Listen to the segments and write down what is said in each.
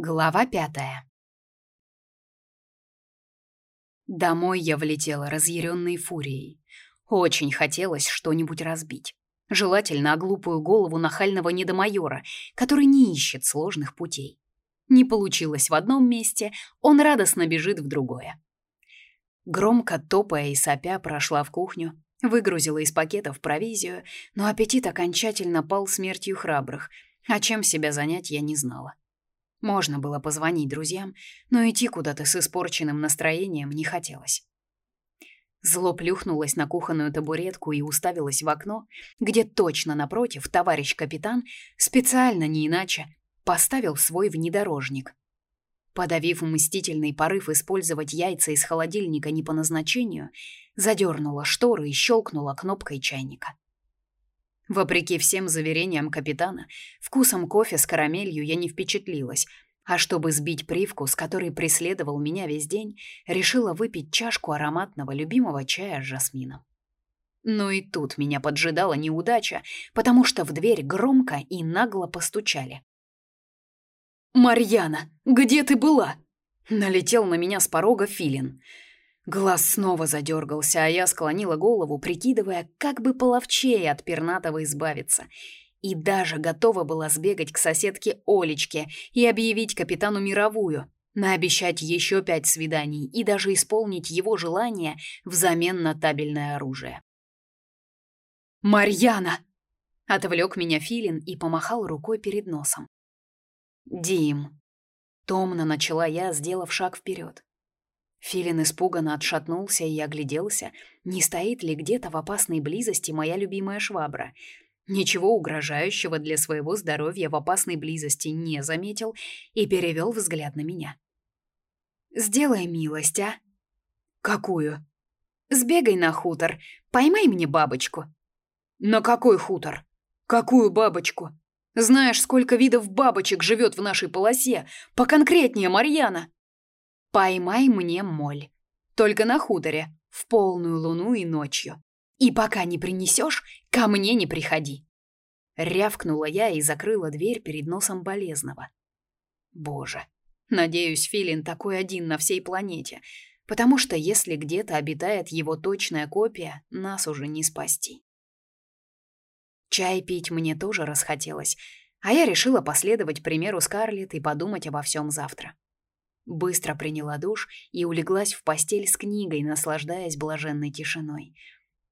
Глава пятая. Домой я влетела разъяренной фурией. Очень хотелось что-нибудь разбить. Желательно о глупую голову нахального недомайора, который не ищет сложных путей. Не получилось в одном месте, он радостно бежит в другое. Громко топая и сопя прошла в кухню, выгрузила из пакетов провизию, но аппетит окончательно пал смертью храбрых, а чем себя занять я не знала. Можно было позвонить друзьям, но идти куда-то с испорченным настроением не хотелось. Зло плюхнулось на кухонную табуретку и уставилось в окно, где точно напротив товарищ капитан, специально не иначе, поставил свой внедорожник. Подавив мстительный порыв использовать яйца из холодильника не по назначению, задернула шторы и щелкнула кнопкой чайника. Вопреки всем заверениям капитана, вкусом кофе с карамелью я не впечатлилась, а чтобы сбить привкус, который преследовал меня весь день, решила выпить чашку ароматного любимого чая с жасмином. Но и тут меня поджидала неудача, потому что в дверь громко и нагло постучали. «Марьяна, где ты была?» Налетел на меня с порога Филин – Глаз снова задергался, а я склонила голову, прикидывая, как бы половчее от пернатого избавиться. И даже готова была сбегать к соседке Олечке и объявить капитану мировую, наобещать еще пять свиданий и даже исполнить его желание взамен на табельное оружие. «Марьяна!» — отвлек меня Филин и помахал рукой перед носом. «Дим!» — томно начала я, сделав шаг вперед. Филин испуганно отшатнулся и огляделся, не стоит ли где-то в опасной близости моя любимая швабра. Ничего угрожающего для своего здоровья в опасной близости не заметил и перевел взгляд на меня. «Сделай милость, а?» «Какую?» «Сбегай на хутор, поймай мне бабочку». «На какой хутор? Какую бабочку? Знаешь, сколько видов бабочек живет в нашей полосе? Поконкретнее, Марьяна!» Поймай мне моль. Только на хуторе, в полную луну и ночью. И пока не принесешь, ко мне не приходи. Рявкнула я и закрыла дверь перед носом болезного. Боже, надеюсь, Филин такой один на всей планете, потому что если где-то обитает его точная копия, нас уже не спасти. Чай пить мне тоже расхотелось, а я решила последовать примеру Скарлетт и подумать обо всем завтра. Быстро приняла душ и улеглась в постель с книгой, наслаждаясь блаженной тишиной.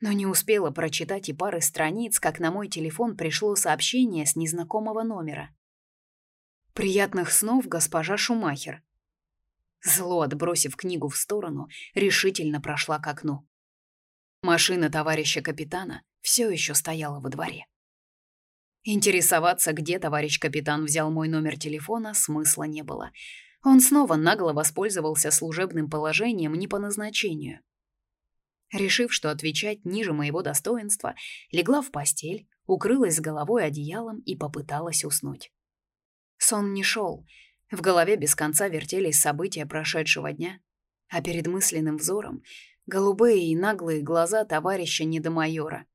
Но не успела прочитать и пары страниц, как на мой телефон пришло сообщение с незнакомого номера. «Приятных снов, госпожа Шумахер». Зло, отбросив книгу в сторону, решительно прошла к окну. Машина товарища капитана все еще стояла во дворе. Интересоваться, где товарищ капитан взял мой номер телефона, смысла не было — он снова нагло воспользовался служебным положением не по назначению. Решив, что отвечать ниже моего достоинства, легла в постель, укрылась с головой одеялом и попыталась уснуть. Сон не шел. В голове без конца вертелись события прошедшего дня, а перед мысленным взором голубые и наглые глаза товарища недомайора.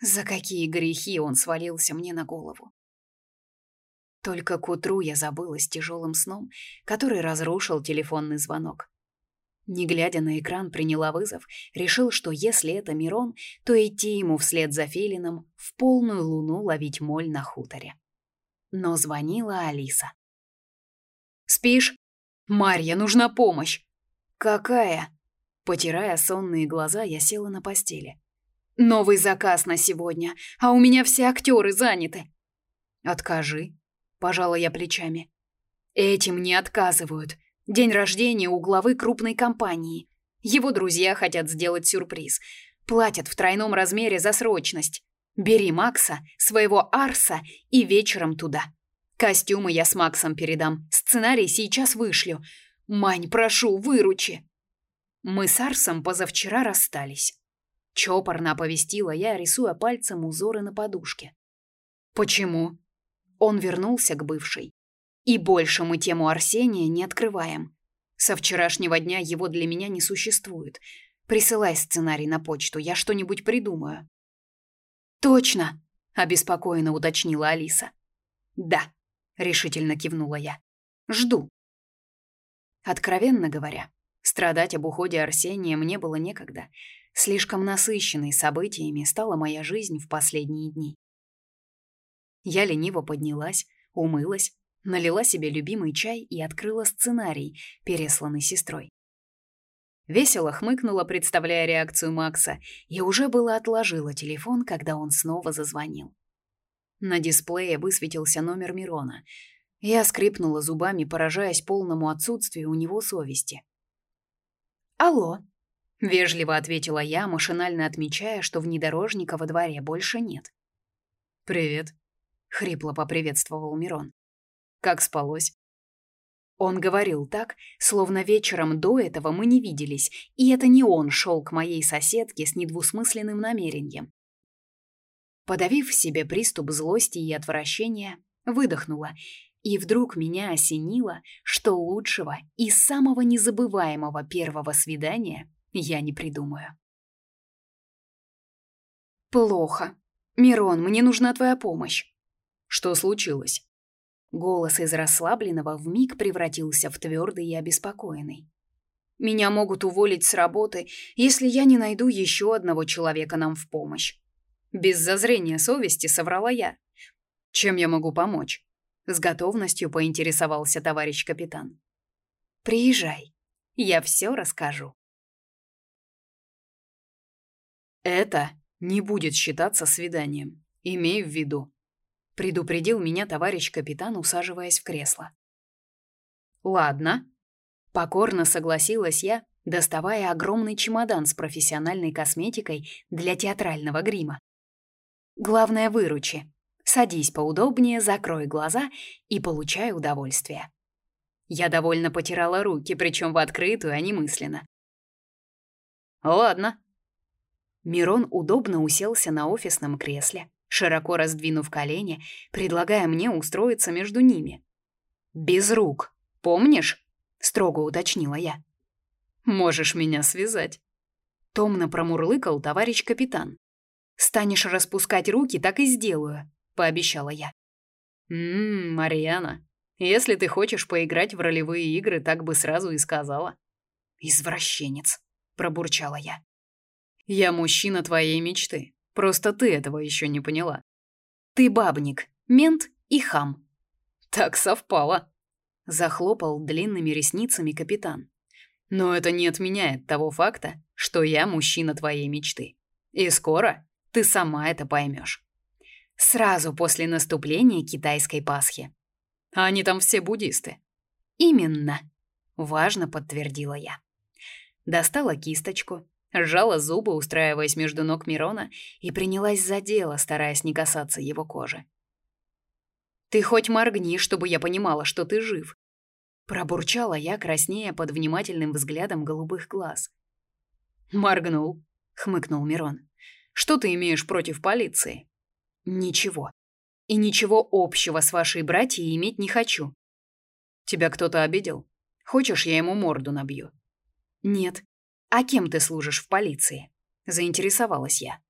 За какие грехи он свалился мне на голову? Только к утру я забылась тяжелым сном, который разрушил телефонный звонок. Не глядя на экран, приняла вызов, решил, что если это Мирон, то идти ему вслед за Фелином в полную луну ловить моль на хуторе. Но звонила Алиса. «Спишь? Марья, нужна помощь!» «Какая?» Потирая сонные глаза, я села на постели. «Новый заказ на сегодня, а у меня все актеры заняты». «Откажи», Пожала я плечами. Этим не отказывают. День рождения у главы крупной компании. Его друзья хотят сделать сюрприз. Платят в тройном размере за срочность. Бери Макса, своего Арса и вечером туда. Костюмы я с Максом передам. Сценарий сейчас вышлю. Мань, прошу, выручи. Мы с Арсом позавчера расстались. Чопорно оповестила я, рисуя пальцем узоры на подушке. Почему? Он вернулся к бывшей. И больше мы тему Арсения не открываем. Со вчерашнего дня его для меня не существует. Присылай сценарий на почту, я что-нибудь придумаю. Точно, обеспокоенно уточнила Алиса. Да, решительно кивнула я. Жду. Откровенно говоря, страдать об уходе Арсения мне было некогда. Слишком насыщенной событиями стала моя жизнь в последние дни. Я лениво поднялась, умылась, налила себе любимый чай и открыла сценарий, пересланный сестрой. Весело хмыкнула, представляя реакцию Макса, и уже было отложила телефон, когда он снова зазвонил. На дисплее высветился номер Мирона. Я скрипнула зубами, поражаясь полному отсутствию у него совести. «Алло», — вежливо ответила я, машинально отмечая, что внедорожника во дворе больше нет. «Привет», — хрипло поприветствовал Мирон. «Как спалось?» Он говорил так, словно вечером до этого мы не виделись, и это не он шел к моей соседке с недвусмысленным намерением. Подавив в себе приступ злости и отвращения, выдохнула, и вдруг меня осенило, что лучшего и самого незабываемого первого свидания я не придумаю. «Плохо. Мирон, мне нужна твоя помощь». «Что случилось?» Голос из расслабленного вмиг превратился в твердый и обеспокоенный. «Меня могут уволить с работы, если я не найду еще одного человека нам в помощь». Без зазрения совести соврала я. «Чем я могу помочь?» С готовностью поинтересовался товарищ капитан. «Приезжай, я все расскажу». «Это не будет считаться свиданием, имей в виду», предупредил меня товарищ капитан, усаживаясь в кресло. Ладно, покорно согласилась я, доставая огромный чемодан с профессиональной косметикой для театрального грима. Главное, выручи. Садись поудобнее, закрой глаза и получай удовольствие. Я довольно потирала руки, причем в открытую, а не мысленно. Ладно. Мирон удобно уселся на офисном кресле, широко раздвинув колени, предлагая мне устроиться между ними. «Без рук, помнишь?» — строго уточнила я. «Можешь меня связать», — томно промурлыкал товарищ капитан. «Станешь распускать руки, так и сделаю», — пообещала я. «Ммм, Марьяна, если ты хочешь поиграть в ролевые игры, так бы сразу и сказала». «Извращенец», — пробурчала я. «Я мужчина твоей мечты. Просто ты этого еще не поняла. Ты бабник, мент и хам. Так совпало. Захлопал длинными ресницами капитан. Но это не отменяет того факта, что я мужчина твоей мечты. И скоро ты сама это поймешь. Сразу после наступления китайской Пасхи. А они там все буддисты. Именно, важно подтвердила я. Достала кисточку, Сжала зубы, устраиваясь между ног Мирона, и принялась за дело, стараясь не касаться его кожи. «Ты хоть моргни, чтобы я понимала, что ты жив!» Пробурчала я, краснея под внимательным взглядом голубых глаз. «Моргнул», — хмыкнул Мирон. «Что ты имеешь против полиции?» «Ничего. И ничего общего с вашей братьей иметь не хочу». «Тебя кто-то обидел? Хочешь, я ему морду набью?» «Нет, «А кем ты служишь в полиции?» – заинтересовалась я.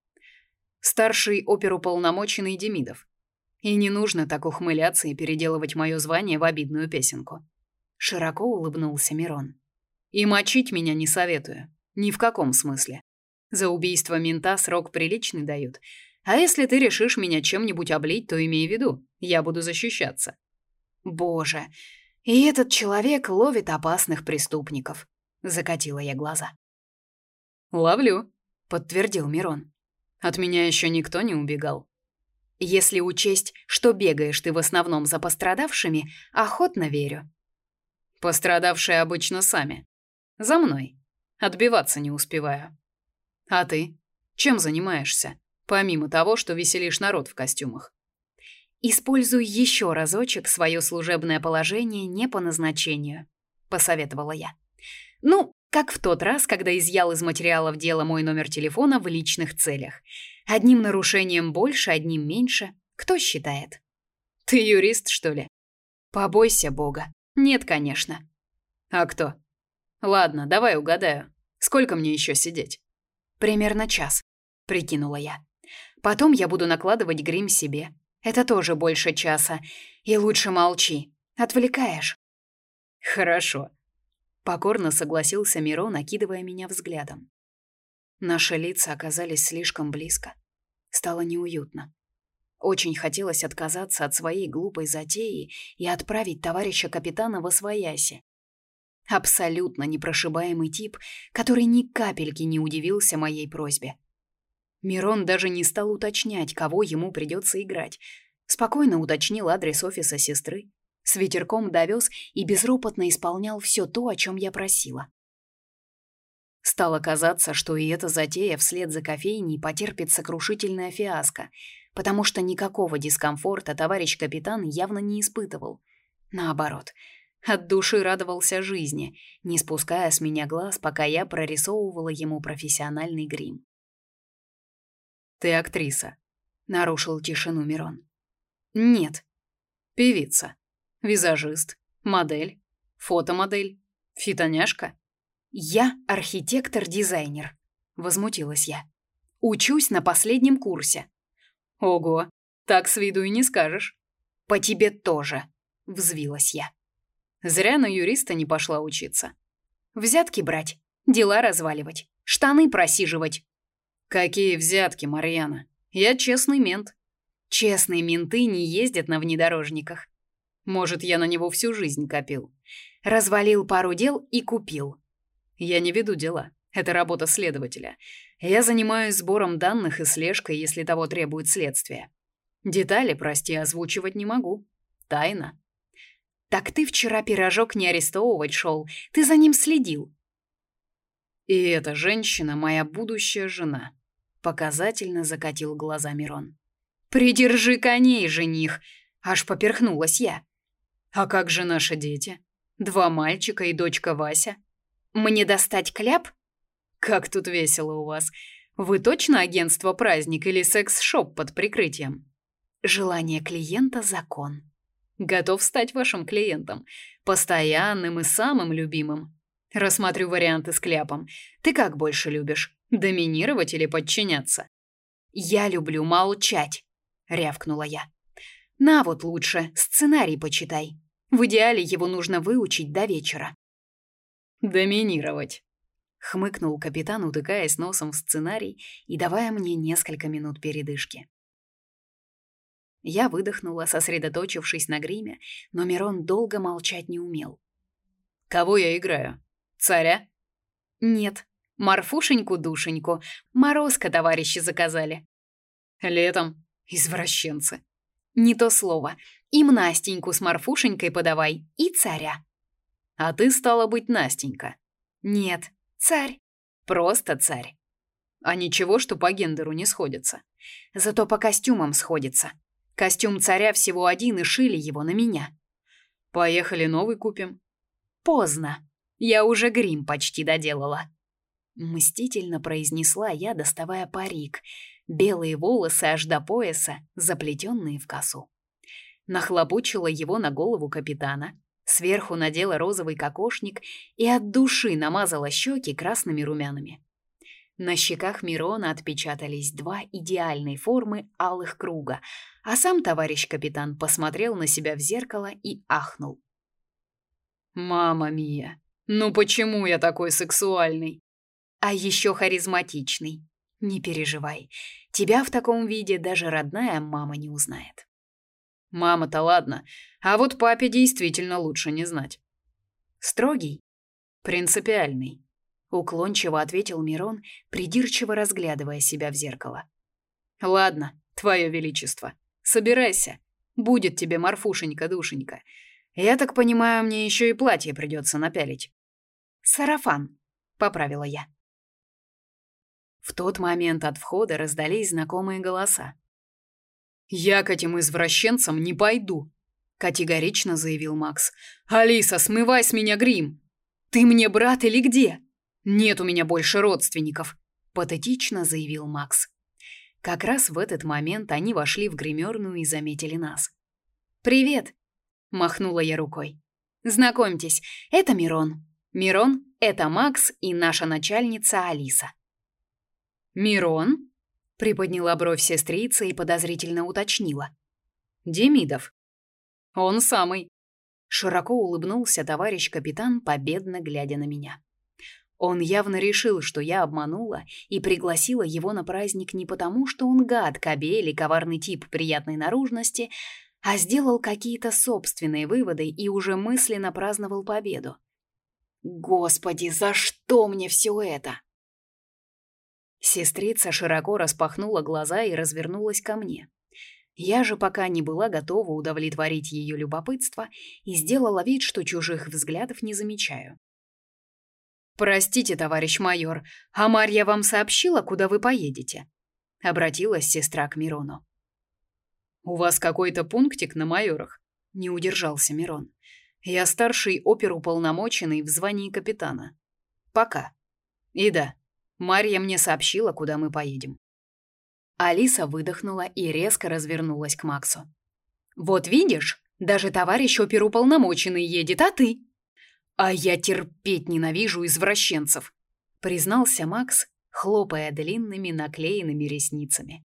«Старший оперуполномоченный Демидов. И не нужно так ухмыляться и переделывать мое звание в обидную песенку». Широко улыбнулся Мирон. «И мочить меня не советую. Ни в каком смысле. За убийство мента срок приличный дают. А если ты решишь меня чем-нибудь облить, то имей в виду, я буду защищаться». «Боже, и этот человек ловит опасных преступников», — закатила я глаза. «Ловлю», — подтвердил Мирон. «От меня еще никто не убегал». «Если учесть, что бегаешь ты в основном за пострадавшими, охотно верю». «Пострадавшие обычно сами. За мной. Отбиваться не успеваю». «А ты? Чем занимаешься, помимо того, что веселишь народ в костюмах?» «Используй еще разочек свое служебное положение не по назначению», — посоветовала я. «Ну, как в тот раз, когда изъял из материалов дела мой номер телефона в личных целях. Одним нарушением больше, одним меньше. Кто считает? Ты юрист, что ли? Побойся Бога. Нет, конечно. А кто? Ладно, давай угадаю. Сколько мне еще сидеть? Примерно час, прикинула я. Потом я буду накладывать грим себе. Это тоже больше часа. И лучше молчи. Отвлекаешь. Хорошо. Покорно согласился Мирон, накидывая меня взглядом. Наши лица оказались слишком близко. Стало неуютно. Очень хотелось отказаться от своей глупой затеи и отправить товарища капитана во свояси. Абсолютно непрошибаемый тип, который ни капельки не удивился моей просьбе. Мирон даже не стал уточнять, кого ему придется играть. Спокойно уточнил адрес офиса сестры, с ветерком довез и безропотно исполнял все то, о чем я просила. Стало казаться, что и эта затея вслед за кофейней потерпит сокрушительная фиаско, потому что никакого дискомфорта товарищ капитан явно не испытывал. Наоборот, от души радовался жизни, не спуская с меня глаз, пока я прорисовывала ему профессиональный грим. «Ты актриса», — нарушил тишину Мирон. «Нет». «Певица, визажист, модель, фотомодель, фитоняшка?» «Я архитектор-дизайнер», — возмутилась я. «Учусь на последнем курсе». «Ого, так с виду и не скажешь». «По тебе тоже», — взвилась я. Зря на юриста не пошла учиться. Взятки брать, дела разваливать, штаны просиживать. Какие взятки, Марьяна? Я честный мент. Честные менты не ездят на внедорожниках. Может, я на него всю жизнь копил. Развалил пару дел и купил. Я не веду дела. Это работа следователя. Я занимаюсь сбором данных и слежкой, если того требует следствие. Детали, прости, озвучивать не могу. Тайна. Так ты вчера пирожок не арестовывать шел, ты за ним следил. И эта женщина моя будущая жена. Показательно закатил глаза Мирон. Придержи коней, жених, аж поперхнулась я. А как же наши дети? Два мальчика и дочка Вася. Мне достать кляп? Как тут весело у вас. Вы точно агентство праздник или секс-шоп под прикрытием? Желание клиента закон. Готов стать вашим клиентом, постоянным и самым любимым. Рассмотрю варианты с кляпом. Ты как больше любишь? Доминировать или подчиняться? Я люблю молчать, рявкнула я. На вот лучше, сценарий почитай. В идеале его нужно выучить до вечера. «Доминировать», — хмыкнул капитан, утыкаясь носом в сценарий и давая мне несколько минут передышки. Я выдохнула, сосредоточившись на гриме, но Мирон долго молчать не умел. «Кого я играю? Царя?» «Нет, Марфушеньку-душеньку. Морозко товарищи заказали». «Летом? Извращенцы». «Не то слово. Им Настеньку с Марфушенькой подавай и царя». А ты стала быть Настенька. Нет, царь. Просто царь. А ничего, что по гендеру не сходится. Зато по костюмам сходится. Костюм царя всего один, и шили его на меня. Поехали новый купим. Поздно. Я уже грим почти доделала. Мстительно произнесла я, доставая парик. Белые волосы аж до пояса, заплетенные в косу. Нахлобучила его на голову капитана, Сверху надела розовый кокошник и от души намазала щеки красными румянами. На щеках Мирона отпечатались два идеальной формы алых круга, а сам товарищ капитан посмотрел на себя в зеркало и ахнул. «Мама мия, ну почему я такой сексуальный?» «А еще харизматичный. Не переживай, тебя в таком виде даже родная мама не узнает». Мама-то ладно, а вот папе действительно лучше не знать. Строгий, принципиальный, уклончиво ответил Мирон, придирчиво разглядывая себя в зеркало. Ладно, твое величество, собирайся. Будет тебе Марфушенька-душенька. Я так понимаю, мне еще и платье придется напялить. Сарафан, поправила я. В тот момент от входа раздались знакомые голоса. «Я к этим извращенцам не пойду», — категорично заявил Макс. «Алиса, смывай с меня грим!» «Ты мне брат или где?» «Нет у меня больше родственников», — патетично заявил Макс. Как раз в этот момент они вошли в гримерную и заметили нас. «Привет!» — махнула я рукой. «Знакомьтесь, это Мирон. Мирон — это Макс и наша начальница Алиса». «Мирон?» Приподняла бровь сестрица и подозрительно уточнила. «Демидов». «Он самый». Широко улыбнулся товарищ капитан, победно глядя на меня. Он явно решил, что я обманула и пригласила его на праздник не потому, что он гад, кобель и коварный тип приятной наружности, а сделал какие-то собственные выводы и уже мысленно праздновал победу. Господи, за что мне все это? Сестрица широко распахнула глаза и развернулась ко мне. Я же пока не была готова удовлетворить ее любопытство и сделала вид, что чужих взглядов не замечаю. «Простите, товарищ майор, а Марья вам сообщила, куда вы поедете?» — обратилась сестра к Мирону. «У вас какой-то пунктик на майорах?» — не удержался Мирон. «Я старший оперуполномоченный в звании капитана. Пока. И да, Марья мне сообщила, куда мы поедем». Алиса выдохнула и резко развернулась к Максу. «Вот видишь, даже товарищ оперуполномоченный едет, а ты?» «А я терпеть ненавижу извращенцев», — признался Макс, хлопая длинными наклеенными ресницами.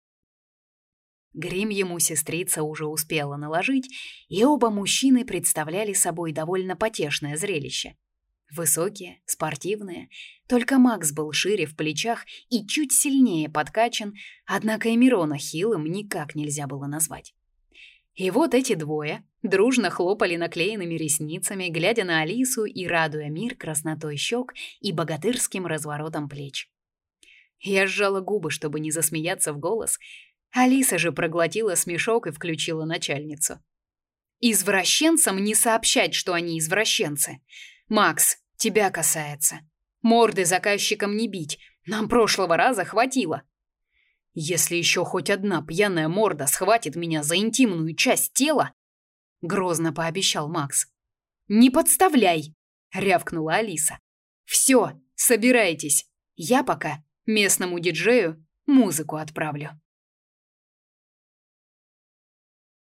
Грим ему сестрица уже успела наложить, и оба мужчины представляли собой довольно потешное зрелище. Высокие, спортивные, только Макс был шире в плечах и чуть сильнее подкачан, однако и Мирона хилым никак нельзя было назвать. И вот эти двое дружно хлопали наклеенными ресницами, глядя на Алису и радуя мир краснотой щек и богатырским разворотом плеч. Я сжала губы, чтобы не засмеяться в голос. Алиса же проглотила смешок и включила начальницу. «Извращенцам не сообщать, что они извращенцы. Макс, тебя касается. Морды заказчикам не бить. Нам прошлого раза хватило. Если еще хоть одна пьяная морда схватит меня за интимную часть тела, грозно пообещал Макс. Не подставляй, рявкнула Алиса. Все, собирайтесь. Я пока местному диджею музыку отправлю.